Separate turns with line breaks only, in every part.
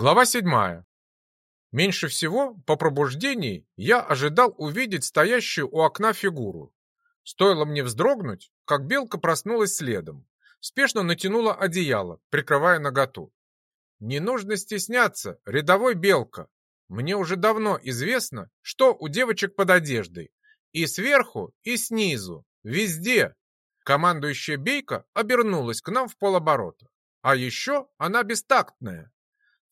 Глава седьмая. Меньше всего по пробуждении я ожидал увидеть стоящую у окна фигуру. Стоило мне вздрогнуть, как белка проснулась следом. Спешно натянула одеяло, прикрывая наготу. Не нужно стесняться, рядовой белка. Мне уже давно известно, что у девочек под одеждой. И сверху, и снизу, везде. Командующая Бейка обернулась к нам в полоборота. А еще она бестактная.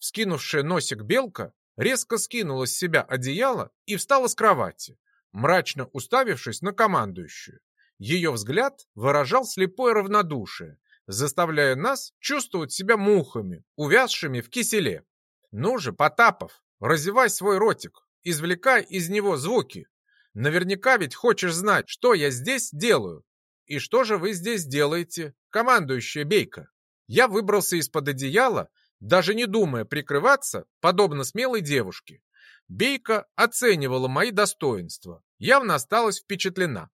Вскинувшая носик белка резко скинула с себя одеяло и встала с кровати, мрачно уставившись на командующую. Ее взгляд выражал слепое равнодушие, заставляя нас чувствовать себя мухами, увязшими в киселе. Ну же, Потапов, разевай свой ротик, извлекай из него звуки. Наверняка ведь хочешь знать, что я здесь делаю. И что же вы здесь делаете, командующая Бейка? Я выбрался из-под одеяла даже не думая прикрываться, подобно смелой девушке. Бейка оценивала мои достоинства, явно осталась впечатлена.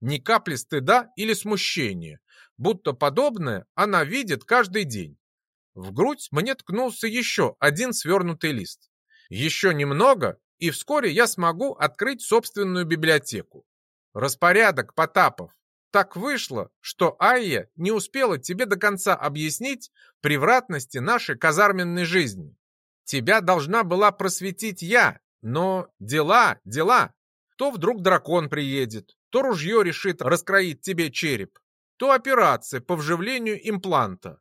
Ни капли стыда или смущения, будто подобное она видит каждый день. В грудь мне ткнулся еще один свернутый лист. Еще немного, и вскоре я смогу открыть собственную библиотеку. Распорядок, Потапов, так вышло, что Айя не успела тебе до конца объяснить превратности нашей казарменной жизни. Тебя должна была просветить я, но дела, дела. То вдруг дракон приедет, то ружье решит раскроить тебе череп, то операция по вживлению импланта.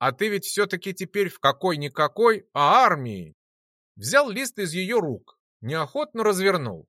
А ты ведь все-таки теперь в какой-никакой, а армии. Взял лист из ее рук, неохотно развернул.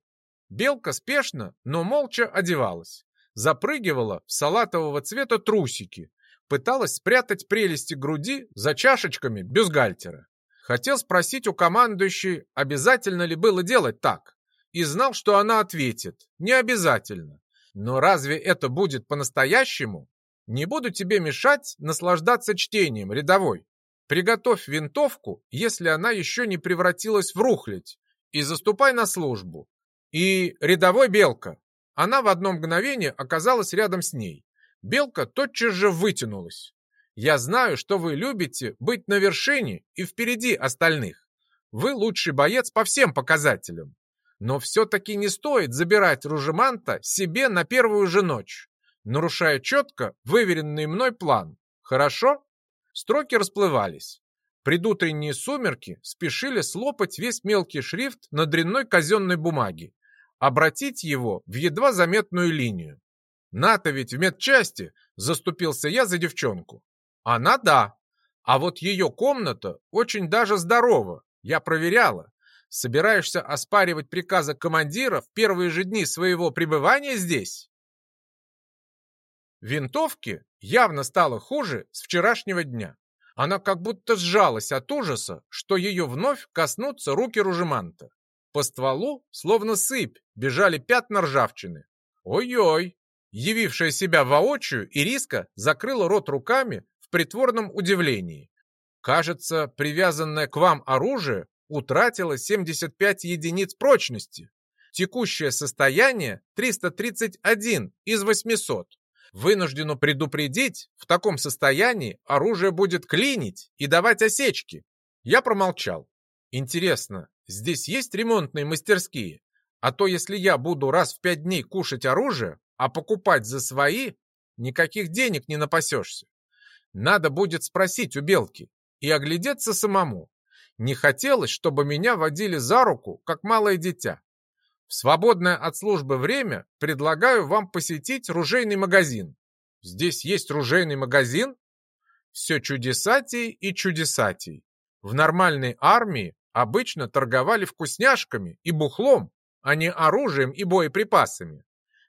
Белка спешно, но молча одевалась запрыгивала в салатового цвета трусики, пыталась спрятать прелести груди за чашечками бюстгальтера. Хотел спросить у командующей, обязательно ли было делать так, и знал, что она ответит, не обязательно. Но разве это будет по-настоящему? Не буду тебе мешать наслаждаться чтением, рядовой. Приготовь винтовку, если она еще не превратилась в рухлядь, и заступай на службу. И, рядовой Белка, она в одно мгновение оказалась рядом с ней. Белка тотчас же вытянулась. «Я знаю, что вы любите быть на вершине и впереди остальных. Вы лучший боец по всем показателям. Но все-таки не стоит забирать Ружеманта себе на первую же ночь, нарушая четко выверенный мной план. Хорошо?» Строки расплывались. Предутренние сумерки спешили слопать весь мелкий шрифт на дрянной казенной бумаге обратить его в едва заметную линию. «На-то ведь в медчасти!» — заступился я за девчонку. «Она да, а вот ее комната очень даже здорова, я проверяла. Собираешься оспаривать приказы командира в первые же дни своего пребывания здесь?» Винтовке явно стало хуже с вчерашнего дня. Она как будто сжалась от ужаса, что ее вновь коснутся руки Ружеманта. По стволу, словно сыпь, бежали пятна ржавчины. Ой-ой! Явившая себя воочию, Ириска закрыла рот руками в притворном удивлении. Кажется, привязанное к вам оружие утратило 75 единиц прочности. Текущее состояние 331 из 800. Вынуждену предупредить, в таком состоянии оружие будет клинить и давать осечки. Я промолчал. Интересно, Здесь есть ремонтные мастерские? А то если я буду раз в пять дней кушать оружие, а покупать за свои, никаких денег не напасешься. Надо будет спросить у Белки и оглядеться самому. Не хотелось, чтобы меня водили за руку, как малое дитя. В свободное от службы время предлагаю вам посетить ружейный магазин. Здесь есть ружейный магазин? Все чудесатей и чудесатей. В нормальной армии обычно торговали вкусняшками и бухлом, а не оружием и боеприпасами.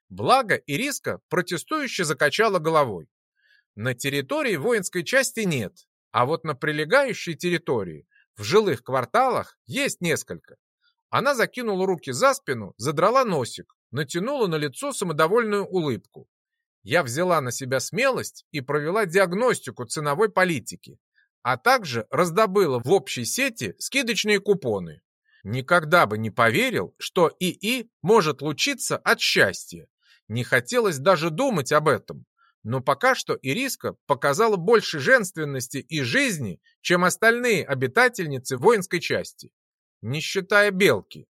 Благо Ириска протестующе закачала головой. На территории воинской части нет, а вот на прилегающей территории, в жилых кварталах, есть несколько. Она закинула руки за спину, задрала носик, натянула на лицо самодовольную улыбку. Я взяла на себя смелость и провела диагностику ценовой политики а также раздобыла в общей сети скидочные купоны. Никогда бы не поверил, что ИИ может лучиться от счастья. Не хотелось даже думать об этом. Но пока что Ириска показала больше женственности и жизни, чем остальные обитательницы воинской части, не считая Белки.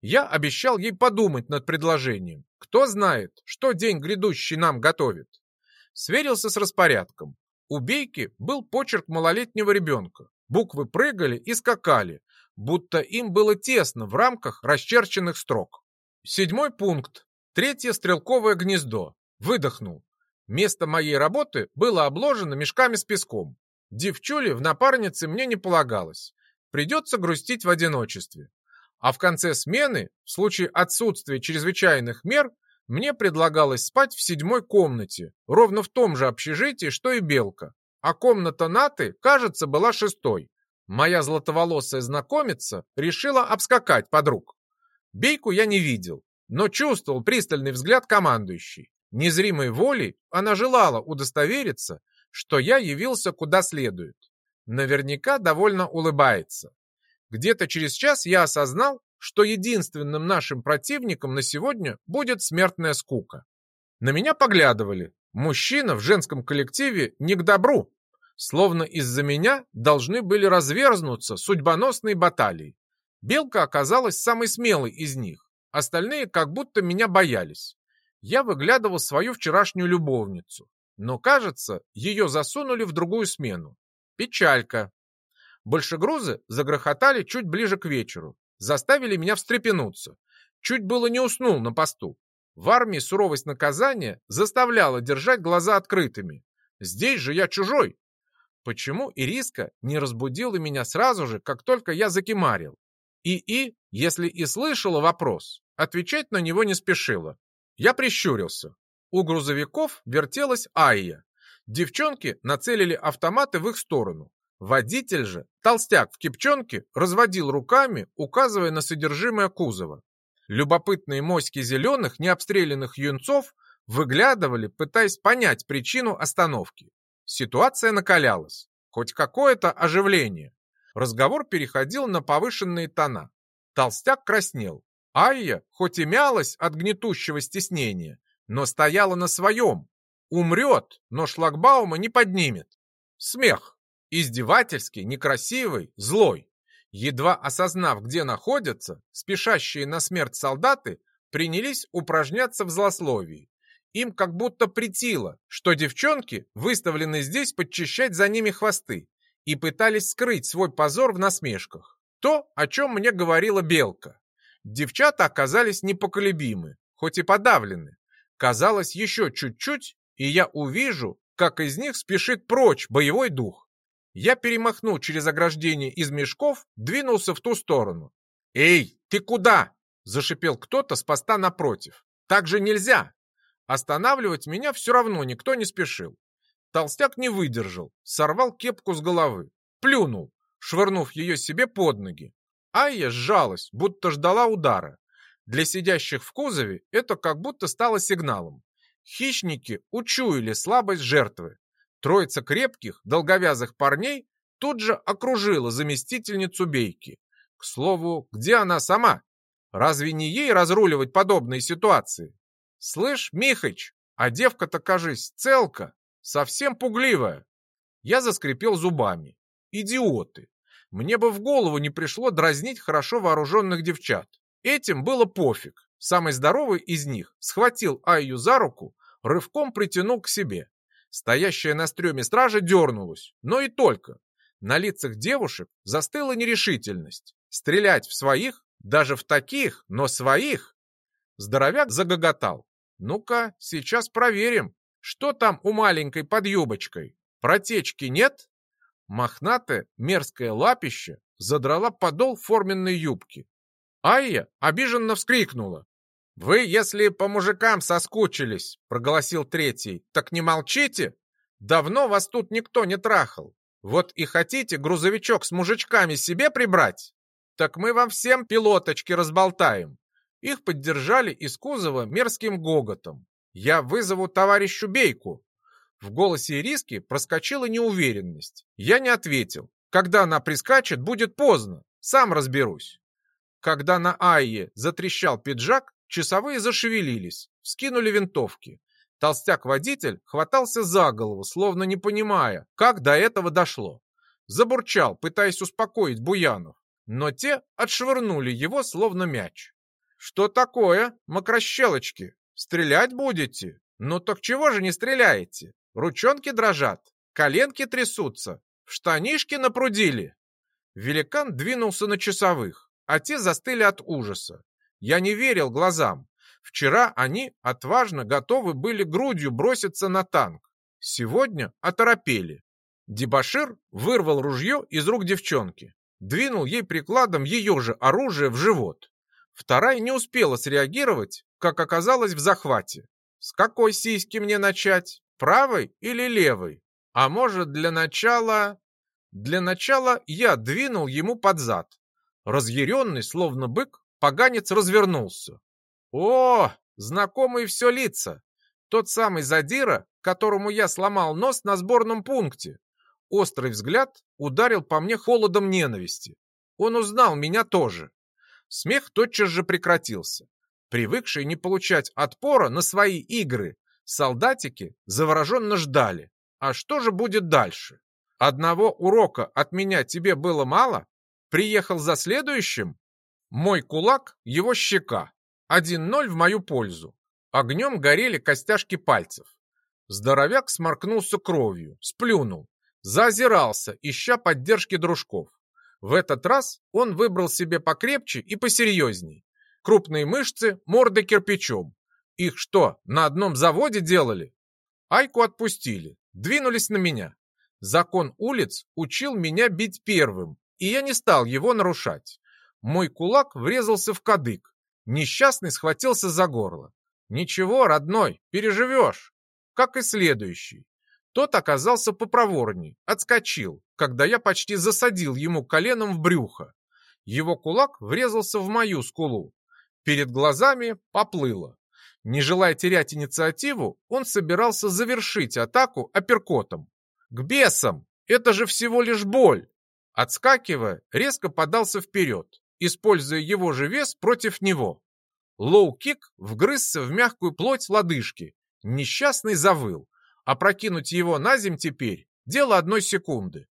Я обещал ей подумать над предложением. Кто знает, что день грядущий нам готовит. Сверился с распорядком. У Бейки был почерк малолетнего ребенка. Буквы прыгали и скакали, будто им было тесно в рамках расчерченных строк. Седьмой пункт. Третье стрелковое гнездо. Выдохнул. Место моей работы было обложено мешками с песком. Девчули в напарнице мне не полагалось. Придется грустить в одиночестве. А в конце смены, в случае отсутствия чрезвычайных мер, мне предлагалось спать в седьмой комнате, ровно в том же общежитии, что и Белка. А комната Наты, кажется, была шестой. Моя златоволосая знакомица решила обскакать подруг. Бейку я не видел, но чувствовал пристальный взгляд командующей. Незримой волей она желала удостовериться, что я явился куда следует. Наверняка довольно улыбается. Где-то через час я осознал, что единственным нашим противником на сегодня будет смертная скука. На меня поглядывали. Мужчина в женском коллективе не к добру. Словно из-за меня должны были разверзнуться судьбоносные баталии. Белка оказалась самой смелой из них. Остальные как будто меня боялись. Я выглядывал свою вчерашнюю любовницу. Но, кажется, ее засунули в другую смену. Печалька. Большегрузы загрохотали чуть ближе к вечеру заставили меня встрепенуться. Чуть было не уснул на посту. В армии суровость наказания заставляла держать глаза открытыми. Здесь же я чужой. Почему Ириска не разбудила меня сразу же, как только я закимарил? И И, если и слышала вопрос, отвечать на него не спешила. Я прищурился. У грузовиков вертелась Айя. Девчонки нацелили автоматы в их сторону. Водитель же, толстяк в кипчонке, разводил руками, указывая на содержимое кузова. Любопытные моськи зеленых, необстрелянных юнцов выглядывали, пытаясь понять причину остановки. Ситуация накалялась. Хоть какое-то оживление. Разговор переходил на повышенные тона. Толстяк краснел. Айя, хоть и мялась от гнетущего стеснения, но стояла на своем. Умрет, но шлагбаума не поднимет. Смех. Издевательский, некрасивый, злой. Едва осознав, где находятся, спешащие на смерть солдаты принялись упражняться в злословии. Им как будто притило, что девчонки выставлены здесь подчищать за ними хвосты и пытались скрыть свой позор в насмешках. То, о чем мне говорила Белка. Девчата оказались непоколебимы, хоть и подавлены. Казалось, еще чуть-чуть, и я увижу, как из них спешит прочь боевой дух. Я перемахнул через ограждение из мешков, двинулся в ту сторону. «Эй, ты куда?» – зашипел кто-то с поста напротив. «Так же нельзя!» Останавливать меня все равно никто не спешил. Толстяк не выдержал, сорвал кепку с головы, плюнул, швырнув ее себе под ноги. Айя сжалась, будто ждала удара. Для сидящих в кузове это как будто стало сигналом. Хищники учуяли слабость жертвы. Троица крепких, долговязых парней тут же окружила заместительницу Бейки. К слову, где она сама? Разве не ей разруливать подобные ситуации? Слышь, Михач, а девка-то, кажись, целка, совсем пугливая. Я заскрипел зубами. Идиоты! Мне бы в голову не пришло дразнить хорошо вооруженных девчат. Этим было пофиг. Самый здоровый из них схватил Айю за руку, рывком притянул к себе. Стоящая на стреме стража дернулась, но и только. На лицах девушек застыла нерешительность. Стрелять в своих, даже в таких, но своих. Здоровяк загоготал. Ну-ка, сейчас проверим, что там у маленькой под юбочкой. Протечки нет? Мохнатое мерзкое лапище задрала подол форменной юбки. Айя обиженно вскрикнула. «Вы, если по мужикам соскучились, — проголосил третий, — так не молчите. Давно вас тут никто не трахал. Вот и хотите грузовичок с мужичками себе прибрать? Так мы вам всем пилоточки разболтаем». Их поддержали из кузова мерзким гоготом. «Я вызову товарищу Бейку». В голосе Ириски проскочила неуверенность. Я не ответил. Когда она прискачет, будет поздно. Сам разберусь. Когда на Айе затрещал пиджак, Часовые зашевелились, скинули винтовки. Толстяк-водитель хватался за голову, словно не понимая, как до этого дошло. Забурчал, пытаясь успокоить Буянов, но те отшвырнули его, словно мяч. «Что такое, мокрощелочки? Стрелять будете? Ну так чего же не стреляете? Ручонки дрожат, коленки трясутся, в штанишки напрудили». Великан двинулся на часовых, а те застыли от ужаса. Я не верил глазам. Вчера они отважно готовы были грудью броситься на танк. Сегодня оторопели. Дебашир вырвал ружье из рук девчонки, двинул ей прикладом ее же оружие в живот. Вторая не успела среагировать, как оказалось в захвате. С какой сиськи мне начать? Правой или левой? А может, для начала... Для начала я двинул ему под зад. Разъяренный, словно бык, поганец развернулся. О, знакомые все лица. Тот самый задира, которому я сломал нос на сборном пункте. Острый взгляд ударил по мне холодом ненависти. Он узнал меня тоже. Смех тотчас же прекратился. Привыкшие не получать отпора на свои игры, солдатики завороженно ждали. А что же будет дальше? Одного урока от меня тебе было мало? Приехал за следующим? Мой кулак — его щека. Один ноль в мою пользу. Огнем горели костяшки пальцев. Здоровяк сморкнулся кровью, сплюнул, заозирался, ища поддержки дружков. В этот раз он выбрал себе покрепче и посерьезней. Крупные мышцы, морда кирпичом. Их что, на одном заводе делали? Айку отпустили, двинулись на меня. Закон улиц учил меня бить первым, и я не стал его нарушать. Мой кулак врезался в кадык, Несчастный схватился за горло. «Ничего, родной, переживешь!» Как и следующий. Тот оказался попроворней, отскочил, когда я почти засадил ему коленом в брюхо. Его кулак врезался в мою скулу. Перед глазами поплыло. Не желая терять инициативу, он собирался завершить атаку апперкотом. «К бесам! Это же всего лишь боль!» Отскакивая, резко подался вперед используя его же вес против него. Лоу-кик вгрызся в мягкую плоть лодыжки. Несчастный завыл. Опрокинуть его на земь теперь – дело одной секунды.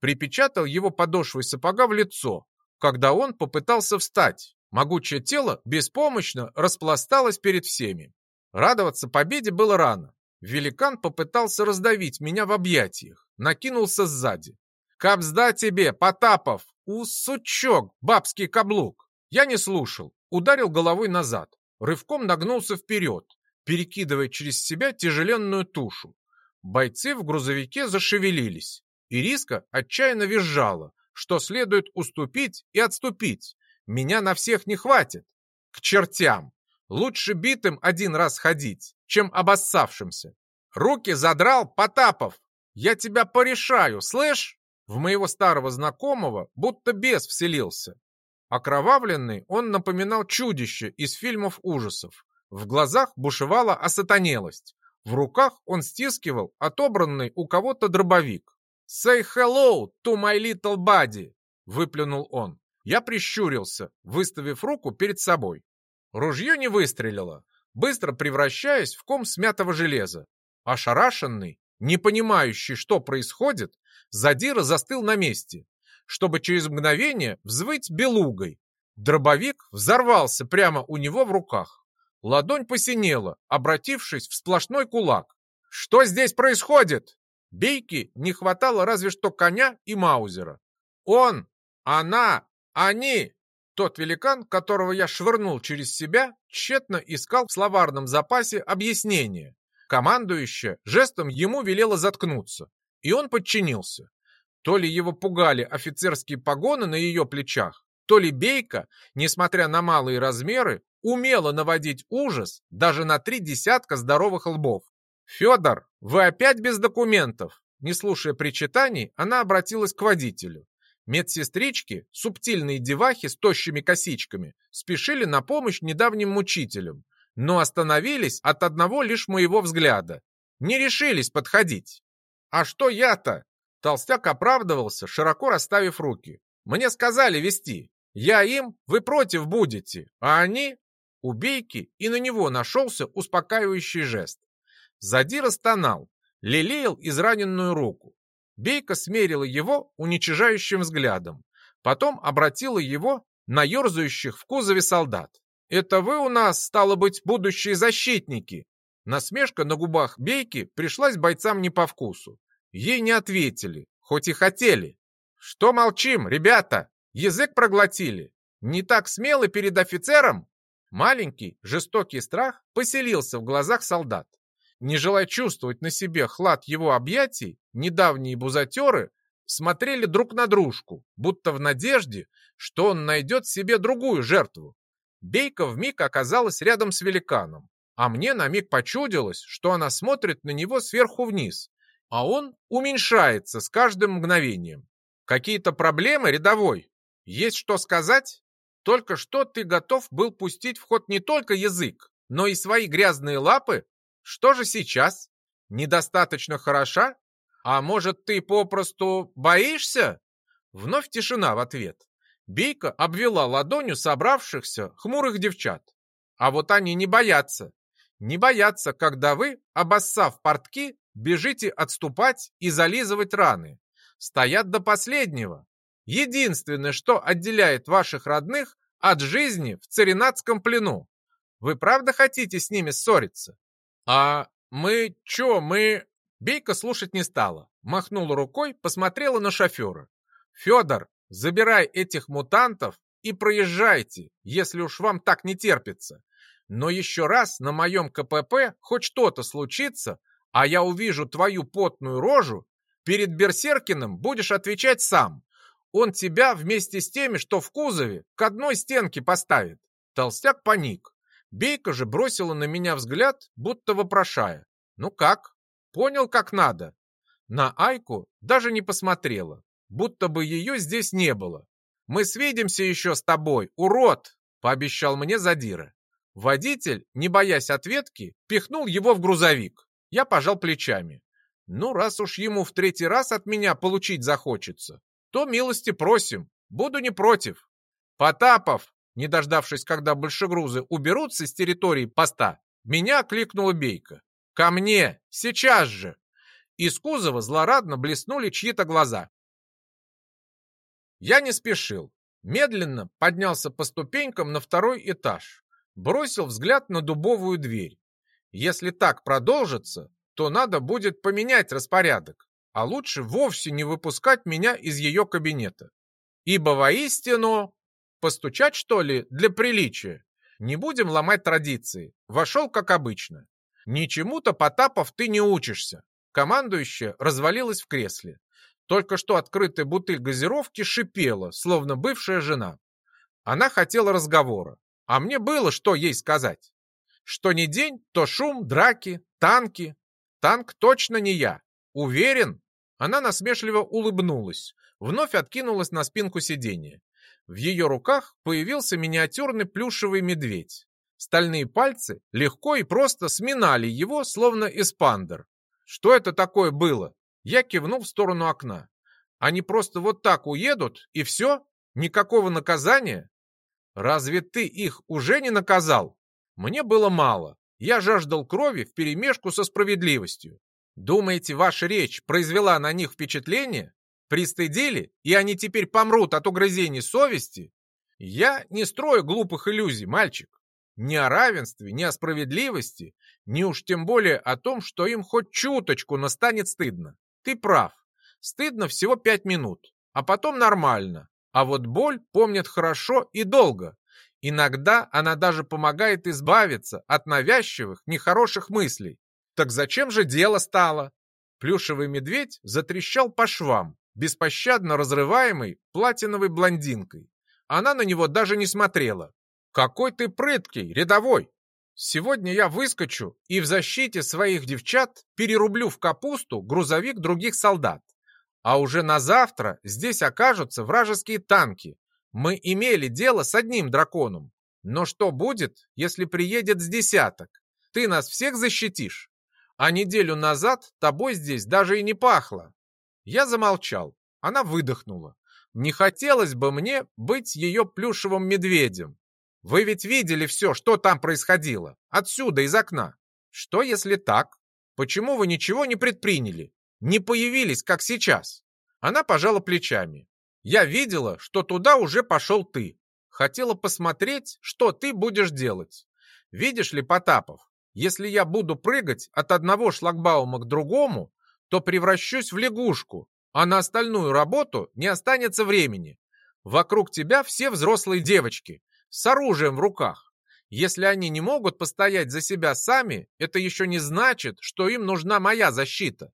Припечатал его подошвой сапога в лицо, когда он попытался встать. Могучее тело беспомощно распласталось перед всеми. Радоваться победе было рано. Великан попытался раздавить меня в объятиях, накинулся сзади. «Кабзда тебе, Потапов! У, сучок, бабский каблук!» Я не слушал, ударил головой назад, рывком нагнулся вперед, перекидывая через себя тяжеленную тушу. Бойцы в грузовике зашевелились. Ириска отчаянно визжала, что следует уступить и отступить. Меня на всех не хватит. К чертям! Лучше битым один раз ходить, чем обоссавшимся. Руки задрал Потапов. Я тебя порешаю, слышь? В моего старого знакомого будто бес вселился. Окровавленный он напоминал чудище из фильмов ужасов. В глазах бушевала осатанелость. В руках он стискивал отобранный у кого-то дробовик. «Say hello to my little buddy!» — выплюнул он. Я прищурился, выставив руку перед собой. Ружье не выстрелило, быстро превращаясь в ком смятого железа. Ошарашенный, не понимающий, что происходит, Задира застыл на месте, чтобы через мгновение взвыть белугой. Дробовик взорвался прямо у него в руках. Ладонь посинела, обратившись в сплошной кулак. «Что здесь происходит?» Бейки не хватало разве что коня и маузера. «Он! Она! Они!» Тот великан, которого я швырнул через себя, тщетно искал в словарном запасе объяснение. Командующая жестом ему велела заткнуться и он подчинился. То ли его пугали офицерские погоны на ее плечах, то ли Бейка, несмотря на малые размеры, умела наводить ужас даже на три десятка здоровых лбов. «Федор, вы опять без документов?» Не слушая причитаний, она обратилась к водителю. Медсестрички, субтильные девахи с тощими косичками, спешили на помощь недавним мучителям, но остановились от одного лишь моего взгляда. Не решились подходить. «А что я-то?» Толстяк оправдывался, широко расставив руки. «Мне сказали вести. Я им, вы против будете, а они...» Убейки, и на него нашелся успокаивающий жест. Задира стонал, лелеял израненную руку. Бейка смерила его уничижающим взглядом, потом обратила его на ерзающих в кузове солдат. «Это вы у нас, стало быть, будущие защитники!» Насмешка на губах Бейки пришлась бойцам не по вкусу. Ей не ответили, хоть и хотели. «Что молчим, ребята? Язык проглотили? Не так смело перед офицером?» Маленький, жестокий страх поселился в глазах солдат. Не желая чувствовать на себе хлад его объятий, недавние бузатеры смотрели друг на дружку, будто в надежде, что он найдет себе другую жертву. Бейка вмиг оказалась рядом с великаном, а мне на миг почудилось, что она смотрит на него сверху вниз, а он уменьшается с каждым мгновением. Какие-то проблемы, рядовой? Есть что сказать? Только что ты готов был пустить в ход не только язык, но и свои грязные лапы? Что же сейчас? Недостаточно хороша? А может, ты попросту боишься? Вновь тишина в ответ. Бейка обвела ладонью собравшихся хмурых девчат. А вот они не боятся. Не боятся, когда вы, обоссав портки, бежите отступать и зализывать раны. Стоят до последнего. Единственное, что отделяет ваших родных от жизни в царинатском плену. Вы правда хотите с ними ссориться? А мы чё, мы... Бейка слушать не стала. Махнула рукой, посмотрела на шофера. Федор, забирай этих мутантов и проезжайте, если уж вам так не терпится. Но еще раз на моем КПП хоть что-то случится, а я увижу твою потную рожу, перед Берсеркиным будешь отвечать сам. Он тебя вместе с теми, что в кузове, к одной стенке поставит. Толстяк паник. Бейка же бросила на меня взгляд, будто вопрошая. Ну как? Понял, как надо? На Айку даже не посмотрела, будто бы ее здесь не было. «Мы свидимся еще с тобой, урод!» — пообещал мне Задира. Водитель, не боясь ответки, пихнул его в грузовик. Я пожал плечами. Ну, раз уж ему в третий раз от меня получить захочется, то милости просим, буду не против. Потапов, не дождавшись, когда большегрузы уберутся с территории поста, меня кликнула Бейка. «Ко мне! Сейчас же!» Из кузова злорадно блеснули чьи-то глаза. Я не спешил. Медленно поднялся по ступенькам на второй этаж. Бросил взгляд на дубовую дверь. Если так продолжится, то надо будет поменять распорядок а лучше вовсе не выпускать меня из ее кабинета. Ибо воистину... Постучать, что ли, для приличия? Не будем ломать традиции. Вошел, как обычно. Ничему-то, Потапов, ты не учишься. Командующая развалилась в кресле. Только что открытая бутыль газировки шипела, словно бывшая жена. Она хотела разговора, а мне было что ей сказать. Что не день, то шум, драки, танки. Танк точно не я. Уверен, она насмешливо улыбнулась, вновь откинулась на спинку сиденья. В ее руках появился миниатюрный плюшевый медведь. Стальные пальцы легко и просто сминали его, словно эспандер. Что это такое было? Я кивнул в сторону окна. Они просто вот так уедут, и все? Никакого наказания? Разве ты их уже не наказал? Мне было мало. Я жаждал крови вперемешку со справедливостью. Думаете, ваша речь произвела на них впечатление? Пристыдили, и они теперь помрут от угрызений совести? Я не строю глупых иллюзий, мальчик. Ни о равенстве, ни о справедливости, ни уж тем более о том, что им хоть чуточку настанет стыдно. Ты прав. Стыдно всего пять минут, а потом нормально. А вот боль помнят хорошо и долго. Иногда она даже помогает избавиться от навязчивых, нехороших мыслей. Так зачем же дело стало? Плюшевый медведь затрещал по швам, беспощадно разрываемый платиновой блондинкой. Она на него даже не смотрела. «Какой ты прыткий, рядовой! Сегодня я выскочу и в защите своих девчат перерублю в капусту грузовик других солдат. А уже на завтра здесь окажутся вражеские танки. Мы имели дело с одним драконом. Но что будет, если приедет с десяток? Ты нас всех защитишь? А неделю назад тобой здесь даже и не пахло. Я замолчал. Она выдохнула. Не хотелось бы мне быть ее плюшевым медведем. Вы ведь видели все, что там происходило. Отсюда, из окна. Что, если так? Почему вы ничего не предприняли? Не появились, как сейчас?» Она пожала плечами. «Я видела, что туда уже пошел ты. Хотела посмотреть, что ты будешь делать. Видишь ли, Потапов, если я буду прыгать от одного шлагбаума к другому, то превращусь в лягушку, а на остальную работу не останется времени. Вокруг тебя все взрослые девочки, с оружием в руках. Если они не могут постоять за себя сами, это еще не значит, что им нужна моя защита.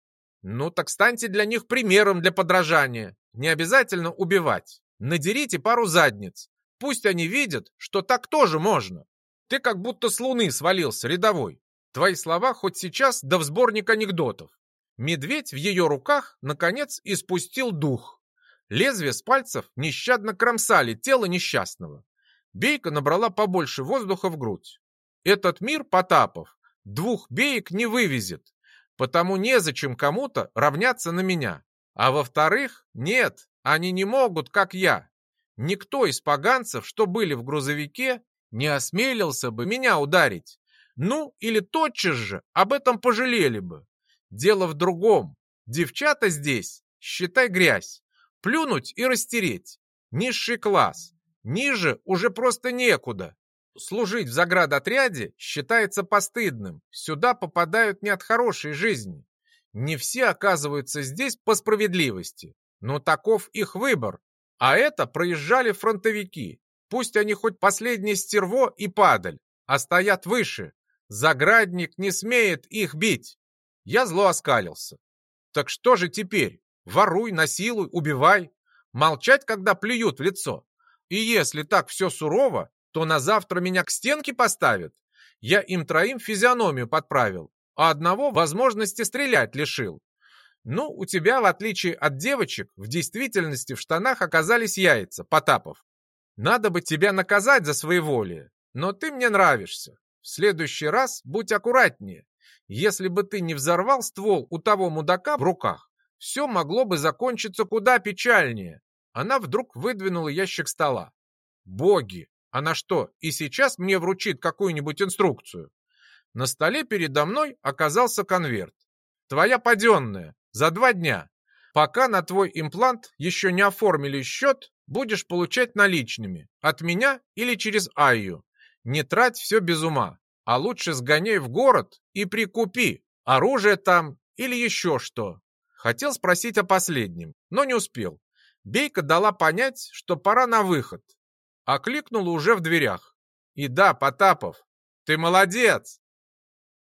Ну так станьте для них примером для подражания. Не обязательно убивать. Надерите пару задниц. Пусть они видят, что так тоже можно. Ты как будто с луны свалился, рядовой. Твои слова хоть сейчас да в сборник анекдотов. Медведь в ее руках, наконец, испустил дух. Лезвия с пальцев нещадно кромсали тело несчастного. Бейка набрала побольше воздуха в грудь. Этот мир, Потапов, двух беек не вывезет, потому незачем кому-то равняться на меня. А во-вторых, нет, они не могут, как я. Никто из поганцев, что были в грузовике, не осмелился бы меня ударить. Ну, или тотчас же об этом пожалели бы. Дело в другом. Девчата здесь, считай грязь. Плюнуть и растереть. Низший класс. Ниже уже просто некуда. Служить в заградотряде считается постыдным. Сюда попадают не от хорошей жизни. Не все оказываются здесь по справедливости. Но таков их выбор. А это проезжали фронтовики. Пусть они хоть последнее стерво и падаль, а стоят выше. Заградник не смеет их бить. Я зло оскалился. Так что же теперь? Воруй, насилуй, убивай. Молчать, когда плюют в лицо. И если так все сурово, то на завтра меня к стенке поставят. Я им троим физиономию подправил, а одного возможности стрелять лишил. Ну, у тебя, в отличие от девочек, в действительности в штанах оказались яйца, Потапов. Надо бы тебя наказать за своеволие, но ты мне нравишься. В следующий раз будь аккуратнее. Если бы ты не взорвал ствол у того мудака в руках, все могло бы закончиться куда печальнее. Она вдруг выдвинула ящик стола. Боги! Она что, и сейчас мне вручит какую-нибудь инструкцию? На столе передо мной оказался конверт. Твоя паденная, за два дня. Пока на твой имплант еще не оформили счет, будешь получать наличными. От меня или через Айю. Не трать все без ума, а лучше сгоняй в город и прикупи. Оружие там или еще что. Хотел спросить о последнем, но не успел. Бейка дала понять, что пора на выход. Окликнула уже в дверях. И да, Потапов, ты молодец,